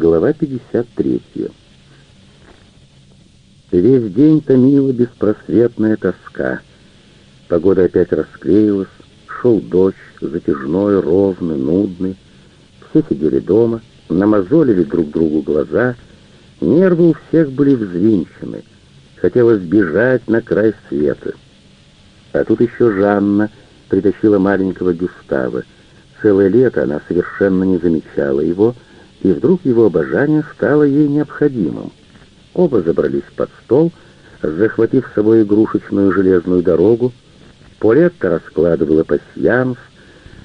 Глава 53. Весь день томила беспросветная тоска. Погода опять расклеилась, шел дождь, затяжной, ровный, нудный. Все сидели дома, намазолили друг другу глаза, нервы у всех были взвинчены. Хотелось бежать на край света. А тут еще Жанна притащила маленького Гюстава. Целое лето она совершенно не замечала его, и вдруг его обожание стало ей необходимым. Оба забрались под стол, захватив с собой игрушечную железную дорогу. Полетта раскладывала пасьянс,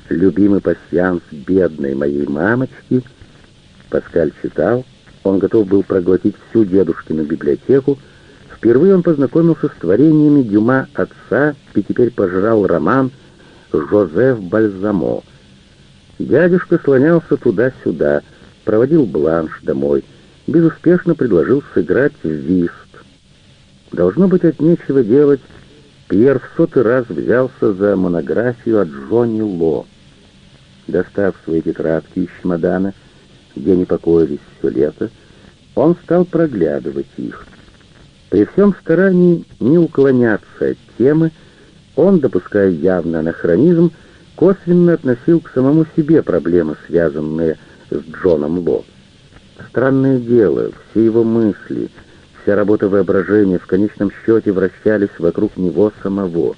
любимый пасьянс бедной моей мамочки. Паскаль читал, он готов был проглотить всю дедушкину библиотеку. Впервые он познакомился с творениями Дюма отца и теперь пожрал роман «Жозеф Бальзамо». Дядюшка слонялся туда-сюда, проводил бланш домой, безуспешно предложил сыграть в вист. Должно быть, от нечего делать, Пьер в сотый раз взялся за монографию от Джонни Ло. Достав свои тетрадки из чемодана, где они покоились все лето, он стал проглядывать их. При всем старании не уклоняться от темы, он, допуская явный анахронизм, косвенно относил к самому себе проблемы, связанные с Джоном Ло. Странное дело, все его мысли, вся работа воображения в конечном счете вращались вокруг него самого.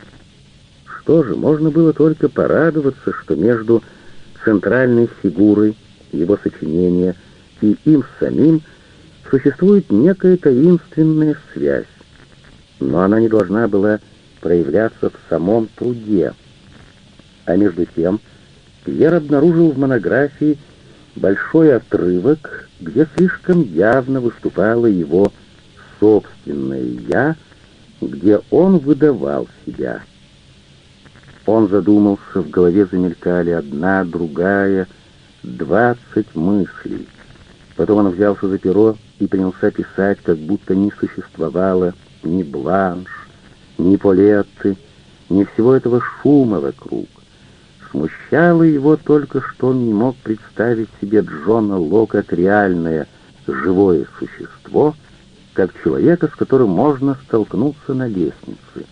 Что же, можно было только порадоваться, что между центральной фигурой его сочинения и им самим существует некая таинственная связь. Но она не должна была проявляться в самом труде. А между тем Пьер обнаружил в монографии большой отрывок, где слишком явно выступало его собственное «я», где он выдавал себя. Он задумался, в голове замелькали одна, другая, двадцать мыслей. Потом он взялся за перо и принялся писать, как будто не существовало ни бланш, ни полетты, ни всего этого шума вокруг. Смущало его только, что он не мог представить себе Джона Ло как реальное, живое существо, как человека, с которым можно столкнуться на лестнице.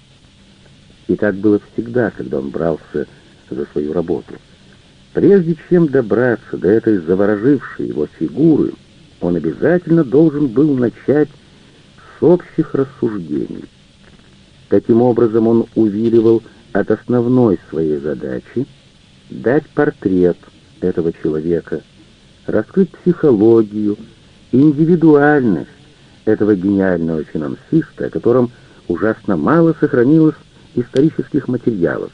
И так было всегда, когда он брался за свою работу. Прежде чем добраться до этой заворожившей его фигуры, он обязательно должен был начать с общих рассуждений. Таким образом он увиливал от основной своей задачи — дать портрет этого человека, раскрыть психологию, индивидуальность этого гениального финансиста, о котором ужасно мало сохранилось исторических материалов.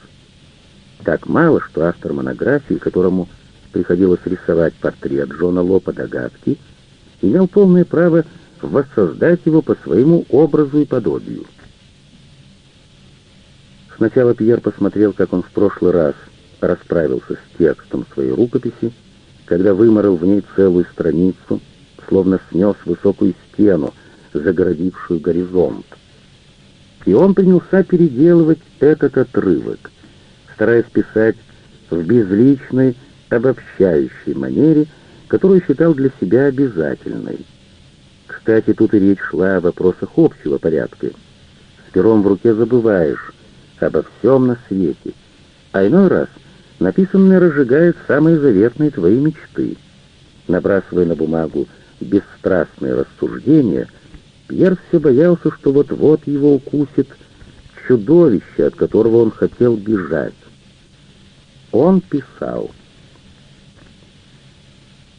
Так мало, что автор монографии, которому приходилось рисовать портрет Джона Ло по догадке, имел полное право воссоздать его по своему образу и подобию. Сначала Пьер посмотрел, как он в прошлый раз расправился с текстом своей рукописи, когда выморал в ней целую страницу, словно снес высокую стену, загородившую горизонт. И он принялся переделывать этот отрывок, стараясь писать в безличной, обобщающей манере, которую считал для себя обязательной. Кстати, тут и речь шла о вопросах общего порядка. С пером в руке забываешь обо всем на свете, а иной раз Написанное разжигает самые заветные твои мечты. Набрасывая на бумагу бесстрастные рассуждения, Пьер все боялся, что вот-вот его укусит чудовище, от которого он хотел бежать. Он писал.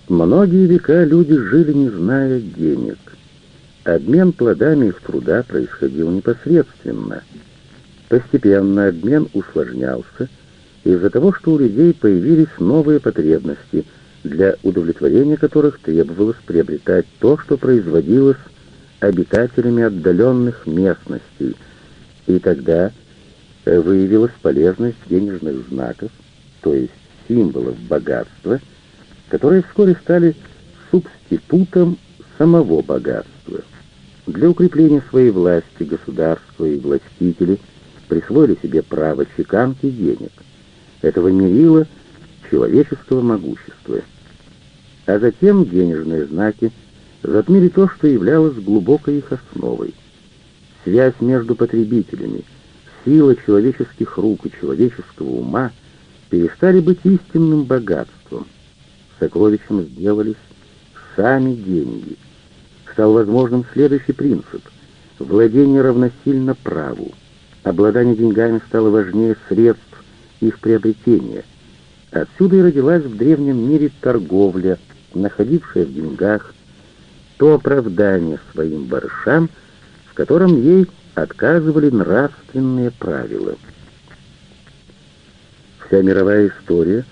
Многие века люди жили, не зная денег. Обмен плодами их труда происходил непосредственно. Постепенно обмен усложнялся, из-за того, что у людей появились новые потребности, для удовлетворения которых требовалось приобретать то, что производилось обитателями отдаленных местностей, и тогда выявилась полезность денежных знаков, то есть символов богатства, которые вскоре стали субститутом самого богатства. Для укрепления своей власти государства и властители присвоили себе право чеканки денег – этого мерила человеческого могущества. а затем денежные знаки затмили то, что являлось глубокой их основой. Связь между потребителями, сила человеческих рук и человеческого ума перестали быть истинным богатством. Сокровищем сделались сами деньги. Стал возможным следующий принцип — владение равносильно праву. Обладание деньгами стало важнее средств их приобретения. Отсюда и родилась в древнем мире торговля, находившая в деньгах то оправдание своим барышам, в котором ей отказывали нравственные правила. Вся мировая история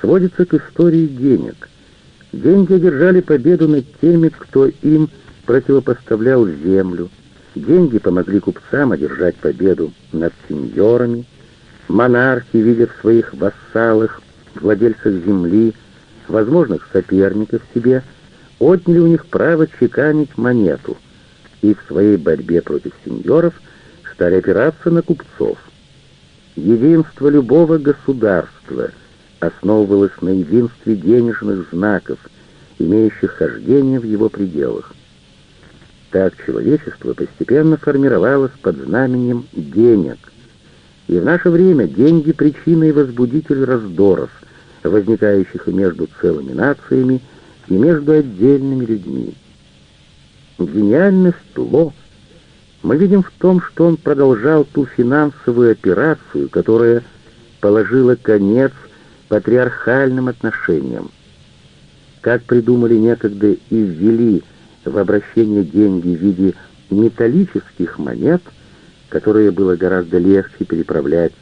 сводится к истории денег. Деньги одержали победу над теми, кто им противопоставлял землю. Деньги помогли купцам одержать победу над сеньорами. Монархи, видя в своих вассалах, владельцах земли, возможных соперников себе, отняли у них право чеканить монету и в своей борьбе против сеньоров стали опираться на купцов. Единство любого государства основывалось на единстве денежных знаков, имеющих хождение в его пределах. Так человечество постепенно формировалось под знаменем денег. И в наше время деньги — причина и возбудитель раздоров, возникающих и между целыми нациями, и между отдельными людьми. Гениальность Ло мы видим в том, что он продолжал ту финансовую операцию, которая положила конец патриархальным отношениям. Как придумали некогда и ввели в обращение деньги в виде металлических монет, которые было гораздо легче переправлять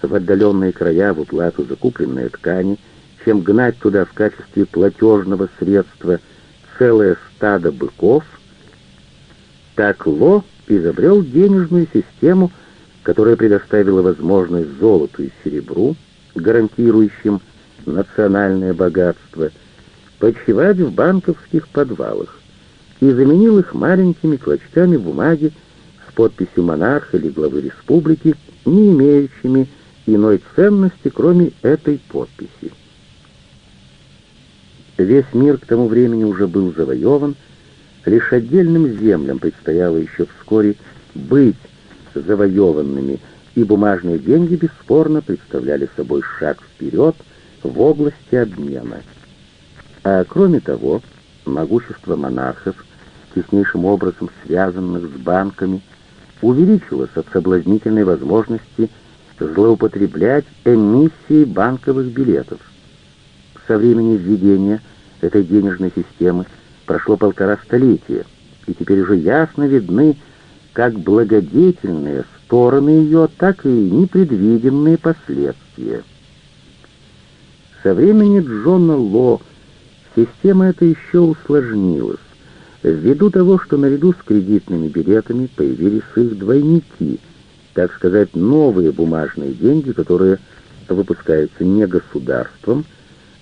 в отдаленные края в уплату закупленной ткани, чем гнать туда в качестве платежного средства целое стадо быков, так Ло изобрел денежную систему, которая предоставила возможность золоту и серебру, гарантирующим национальное богатство, почивать в банковских подвалах, и заменил их маленькими клочками бумаги подписью монарха или главы республики, не имеющими иной ценности, кроме этой подписи. Весь мир к тому времени уже был завоеван, лишь отдельным землям предстояло еще вскоре быть завоеванными, и бумажные деньги бесспорно представляли собой шаг вперед в области обмена. А кроме того, могущество монархов, теснейшим образом связанных с банками, увеличилось от соблазнительной возможности злоупотреблять эмиссией банковых билетов. Со времени введения этой денежной системы прошло полтора столетия, и теперь уже ясно видны как благодетельные стороны ее, так и непредвиденные последствия. Со времени Джона Ло система эта еще усложнилась, ввиду того, что наряду с кредитными билетами появились их двойники, так сказать, новые бумажные деньги, которые выпускаются не государством,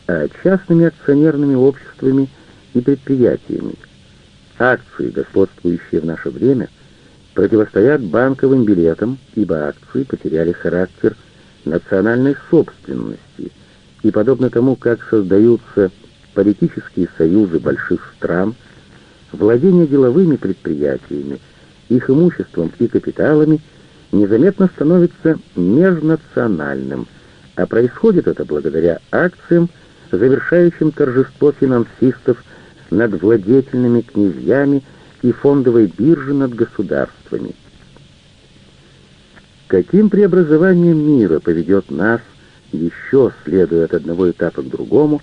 а частными акционерными обществами и предприятиями. Акции, господствующие в наше время, противостоят банковым билетам, ибо акции потеряли характер национальной собственности, и подобно тому, как создаются политические союзы больших стран, владение деловыми предприятиями, их имуществом и капиталами незаметно становится межнациональным, а происходит это благодаря акциям, завершающим торжество финансистов над владетельными князьями и фондовой биржи над государствами. Каким преобразованием мира поведет нас, еще следуя от одного этапа к другому,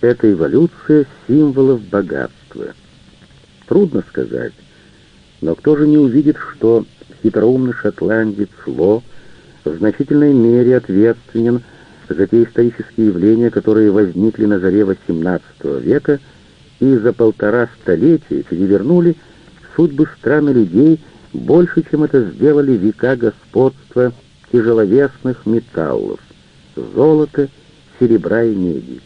эта эволюция символов богатства? Трудно сказать, но кто же не увидит, что хитроумный шотландец Ло в значительной мере ответственен за те исторические явления, которые возникли на заре XVIII века и за полтора столетия перевернули судьбы стран и людей больше, чем это сделали века господства тяжеловесных металлов — золота, серебра и меди.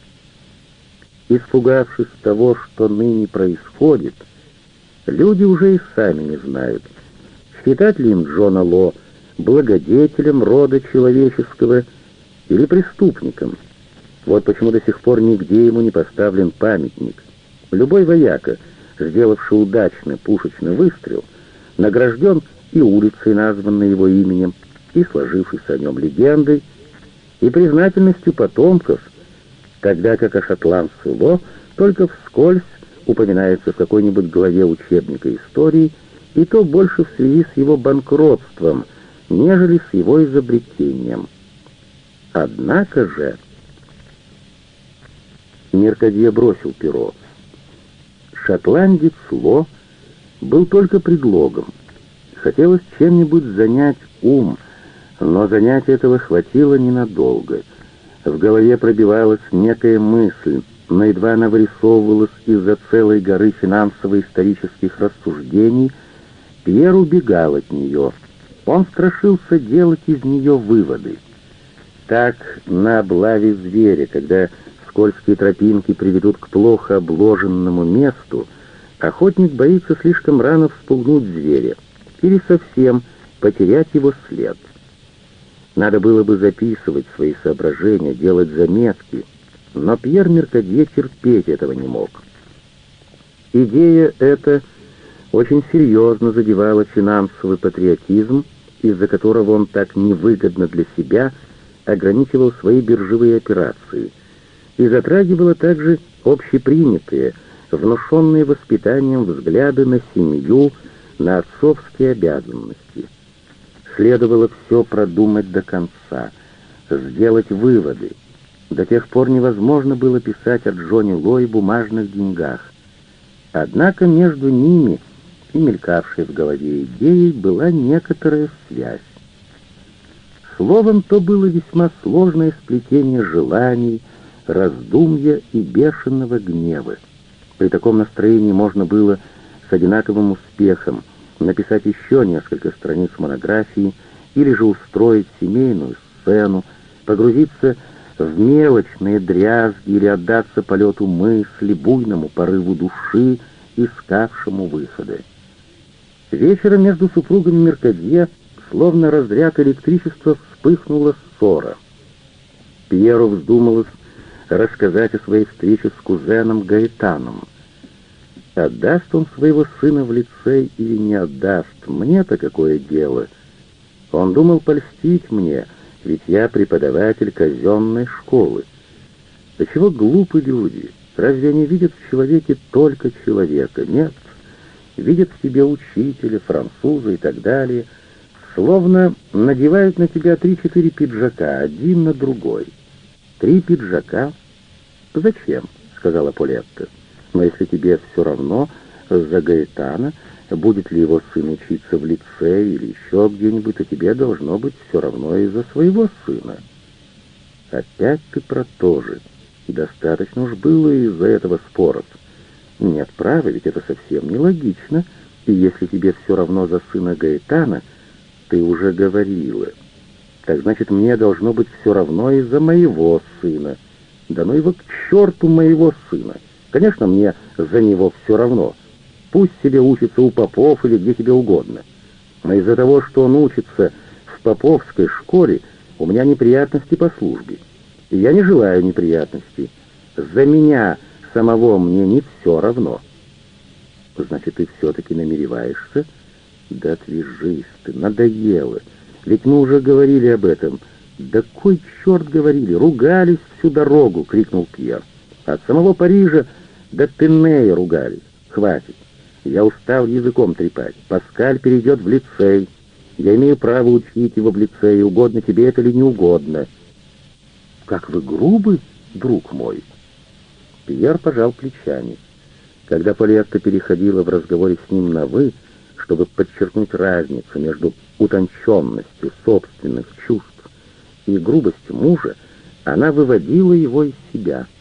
Испугавшись того, что ныне происходит, люди уже и сами не знают, считать ли им Джона Ло благодетелем рода человеческого или преступником. Вот почему до сих пор нигде ему не поставлен памятник. Любой вояка, сделавший удачный пушечный выстрел, награжден и улицей, названной его именем, и сложившейся о нем легендой, и признательностью потомков, тогда как о Шотланд-Суло только вскользь упоминается в какой-нибудь главе учебника истории, и то больше в связи с его банкротством, нежели с его изобретением. Однако же... Меркадье бросил перо. Шотландец Ло был только предлогом. Хотелось чем-нибудь занять ум, но занять этого хватило ненадолго. В голове пробивалась некая мысль, но едва она вырисовывалась из-за целой горы финансово-исторических рассуждений, Пьер убегал от нее. Он страшился делать из нее выводы. Так, на облаве зверя, когда скользкие тропинки приведут к плохо обложенному месту, охотник боится слишком рано вспугнуть зверя или совсем потерять его след. Надо было бы записывать свои соображения, делать заметки, но Пьер Меркадье терпеть этого не мог. Идея эта очень серьезно задевала финансовый патриотизм, из-за которого он так невыгодно для себя ограничивал свои биржевые операции, и затрагивала также общепринятые, внушенные воспитанием взгляды на семью, на отцовские обязанности. Следовало все продумать до конца, сделать выводы. До тех пор невозможно было писать о Джонни Ло и бумажных деньгах. Однако между ними и мелькавшей в голове идеей была некоторая связь. Словом, то было весьма сложное сплетение желаний, раздумья и бешеного гнева. При таком настроении можно было с одинаковым успехом написать еще несколько страниц монографии или же устроить семейную сцену, погрузиться в мелочные дрязги или отдаться полету мысли, буйному порыву души, искавшему выхода. Вечером между супругами Меркадье, словно разряд электричества, вспыхнула ссора. Пьеру вздумалось рассказать о своей встрече с кузеном Гаэтаном — Отдаст он своего сына в лицей или не отдаст, мне-то какое дело? Он думал польстить мне, ведь я преподаватель казенной школы. Да чего глупы люди? Разве они видят в человеке только человека? Нет. Видят в тебе учителя, француза и так далее. Словно надевают на тебя три-четыре пиджака, один на другой. Три пиджака? Зачем? — сказала Полетта. Но если тебе все равно за Гаэтана, будет ли его сын учиться в лице или еще где-нибудь, то тебе должно быть все равно и за своего сына. Опять ты про то же. Достаточно уж было из-за этого споров. Нет, права, ведь это совсем нелогично. И если тебе все равно за сына Гаэтана, ты уже говорила. Так значит, мне должно быть все равно и за моего сына. Да ну его к черту моего сына. Конечно, мне за него все равно. Пусть себе учится у попов или где тебе угодно. Но из-за того, что он учится в поповской школе, у меня неприятности по службе. И я не желаю неприятностей. За меня самого мне не все равно. Значит, ты все-таки намереваешься? Да отвяжись ты, надоело. Ведь мы уже говорили об этом. Да кой черт говорили, ругались всю дорогу, крикнул Пьер. От самого Парижа да Теннея ругались. Хватит. Я устал языком трепать. Паскаль перейдет в лицей. Я имею право учить его в лицее, угодно тебе это или не угодно. Как вы грубы, друг мой. Пьер пожал плечами. Когда Полетта переходила в разговоре с ним на «вы», чтобы подчеркнуть разницу между утонченностью собственных чувств и грубостью мужа, она выводила его из себя —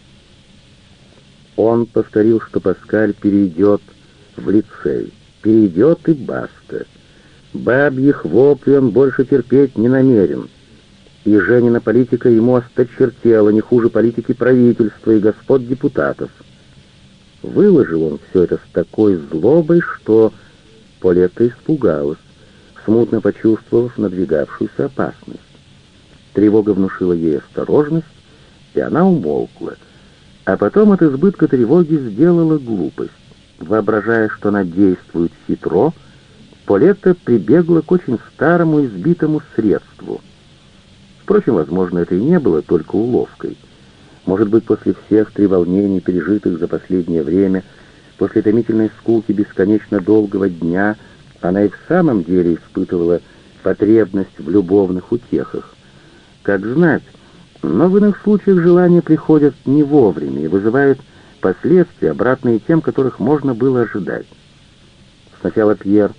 он повторил, что Паскаль перейдет в лицей. Перейдет и баста. Бабьих воплей он больше терпеть не намерен. И Женина политика ему осточертела не хуже политики правительства и господ депутатов. Выложил он все это с такой злобой, что Полетта испугалась, смутно почувствовав надвигавшуюся опасность. Тревога внушила ей осторожность, и она умолкла. А потом от избытка тревоги сделала глупость. Воображая, что она действует хитро, Полетта прибегла к очень старому избитому средству. Впрочем, возможно, это и не было только уловкой. Может быть, после всех треволнений, пережитых за последнее время, после томительной скуки бесконечно долгого дня, она и в самом деле испытывала потребность в любовных утехах. Как знать, но в иных случаях желания приходят не вовремя и вызывают последствия, обратные тем, которых можно было ожидать. Сначала Пьер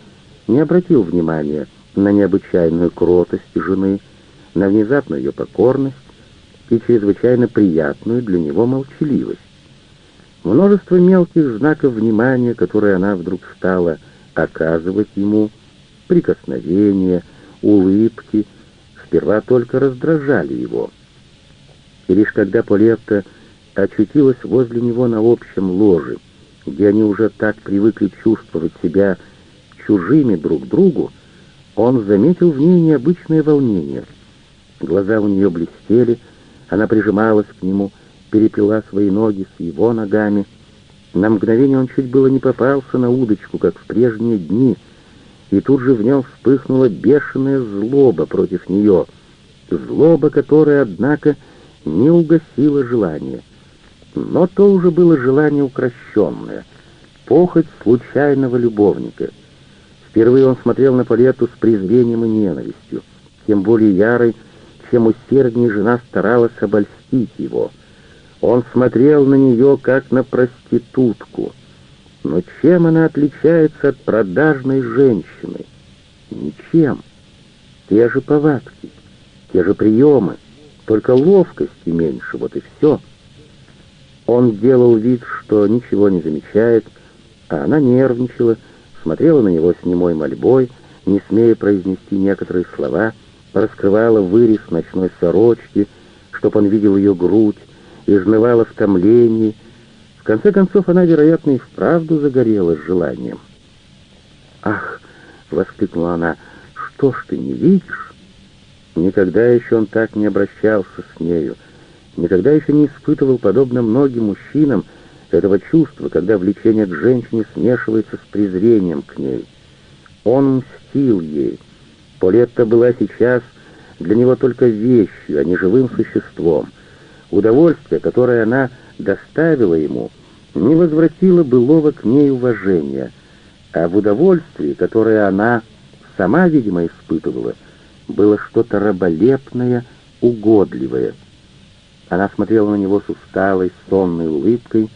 не обратил внимания на необычайную кротость жены, на внезапную ее покорность и чрезвычайно приятную для него молчаливость. Множество мелких знаков внимания, которые она вдруг стала оказывать ему, прикосновения, улыбки, сперва только раздражали его. И лишь когда Полетта очутилась возле него на общем ложе, где они уже так привыкли чувствовать себя чужими друг другу, он заметил в ней необычное волнение. Глаза у нее блестели, она прижималась к нему, переплела свои ноги с его ногами. На мгновение он чуть было не попался на удочку, как в прежние дни, и тут же в нем вспыхнула бешеная злоба против нее, злоба, которая, однако, не угасила желание. Но то уже было желание укращенное, похоть случайного любовника — Впервые он смотрел на Палетту с презрением и ненавистью, тем более ярой, чем усерднее жена старалась обольстить его. Он смотрел на нее, как на проститутку. Но чем она отличается от продажной женщины? Ничем. Те же повадки, те же приемы, только ловкости меньше, вот и все. Он делал вид, что ничего не замечает, а она нервничала, смотрела на него с немой мольбой, не смея произнести некоторые слова, раскрывала вырез ночной сорочки, чтоб он видел ее грудь, и изнывала в томлении. В конце концов, она, вероятно, и вправду загорелась желанием. «Ах!» — воскликнула она. «Что ж ты не видишь?» Никогда еще он так не обращался с нею, никогда еще не испытывал, подобно многим мужчинам, этого чувства, когда влечение к женщине смешивается с презрением к ней. Он мстил ей. Полетта была сейчас для него только вещью, а не живым существом. Удовольствие, которое она доставила ему, не возвратило былого к ней уважения, а в удовольствии, которое она сама, видимо, испытывала, было что-то раболепное, угодливое. Она смотрела на него с усталой, сонной улыбкой,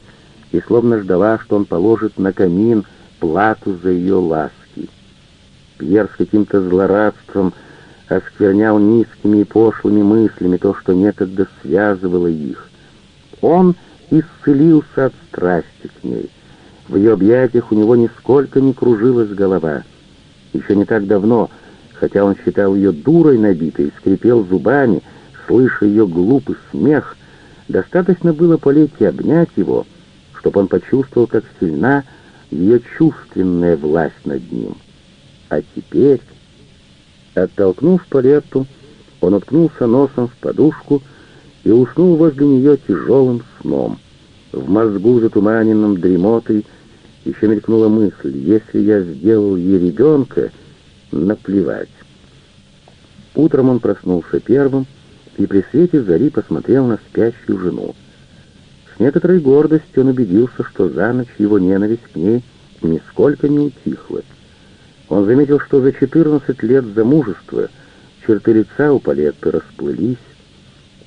и словно ждала, что он положит на камин плату за ее ласки. Пьер с каким-то злорадством осквернял низкими и пошлыми мыслями то, что некогда связывало их. Он исцелился от страсти к ней. В ее объятиях у него нисколько не кружилась голова. Еще не так давно, хотя он считал ее дурой набитой скрипел зубами, слыша ее глупый смех, достаточно было полететь обнять его — чтобы он почувствовал, как сильна ее чувственная власть над ним. А теперь, оттолкнув Палетту, он уткнулся носом в подушку и уснул возле нее тяжелым сном. В мозгу, затуманенном дремотой, еще мелькнула мысль, если я сделал ей ребенка, наплевать. Утром он проснулся первым и при свете зари посмотрел на спящую жену некоторой гордостью он убедился, что за ночь его ненависть к ней нисколько не утихла. Он заметил, что за 14 лет замужества черты лица у Палетты расплылись.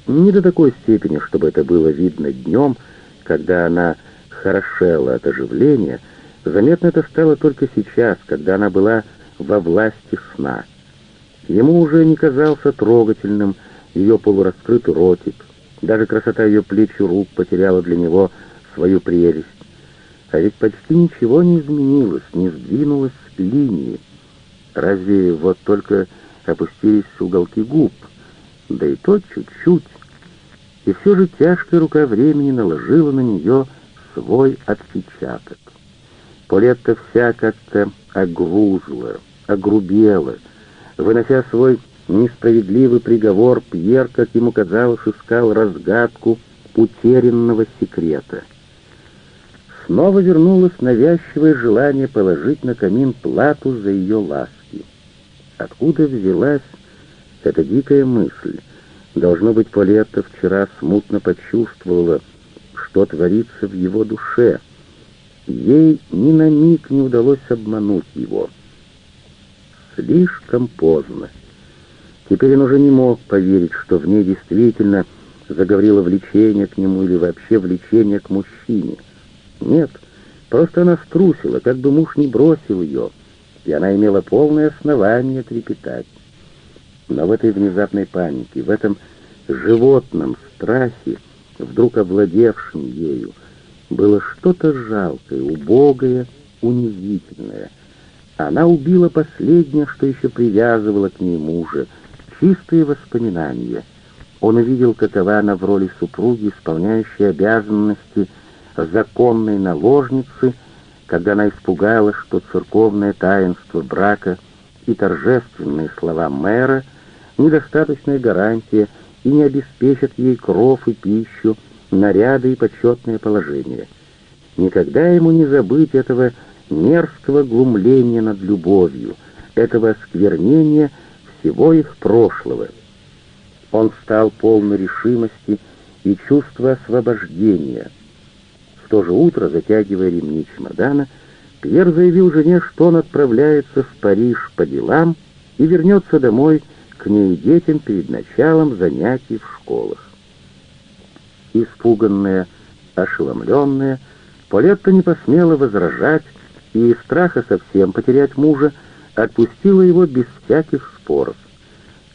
Не до такой степени, чтобы это было видно днем, когда она хорошела от оживления, заметно это стало только сейчас, когда она была во власти сна. Ему уже не казался трогательным ее полураскрытый ротик, даже красота ее плеч и рук потеряла для него свою прелесть. А ведь почти ничего не изменилось, не сдвинулось линии. Разве вот только опустились уголки губ, да и то чуть-чуть. И все же тяжкая рука времени наложила на нее свой отпечаток. Полетта вся как-то огрузла, огрубела, вынося свой несправедливый приговор, Пьер, как ему казалось, искал разгадку утерянного секрета. Снова вернулось навязчивое желание положить на камин плату за ее ласки. Откуда взялась эта дикая мысль? Должно быть, Полетта вчера смутно почувствовала, что творится в его душе. Ей ни на миг не удалось обмануть его. Слишком поздно. Теперь он уже не мог поверить, что в ней действительно заговорило влечение к нему или вообще влечение к мужчине. Нет, просто она струсила, как бы муж не бросил ее, и она имела полное основание трепетать. Но в этой внезапной панике, в этом животном страхе, вдруг овладевшем ею, было что-то жалкое, убогое, унизительное. Она убила последнее, что еще привязывало к ней мужа, чистые воспоминания. Он увидел, какова она в роли супруги, исполняющей обязанности законной наложницы, когда она испугалась, что церковное таинство брака и торжественные слова мэра — недостаточная гарантия и не обеспечат ей кров и пищу, наряды и почетное положение. Никогда ему не забыть этого мерзкого глумления над любовью, этого осквернения всего их прошлого. Он стал полной решимости и чувства освобождения. В то же утро, затягивая ремни чемодана, Пьер заявил жене, что он отправляется в Париж по делам и вернется домой к ней и детям перед началом занятий в школах. Испуганная, ошеломленная, Полетта не посмела возражать и страха совсем потерять мужа отпустила его без всяких споров.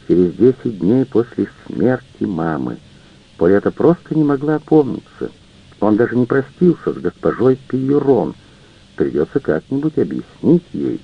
Через десять дней после смерти мамы Полета просто не могла опомниться. Он даже не простился с госпожой Пиерон. Придется как-нибудь объяснить ей,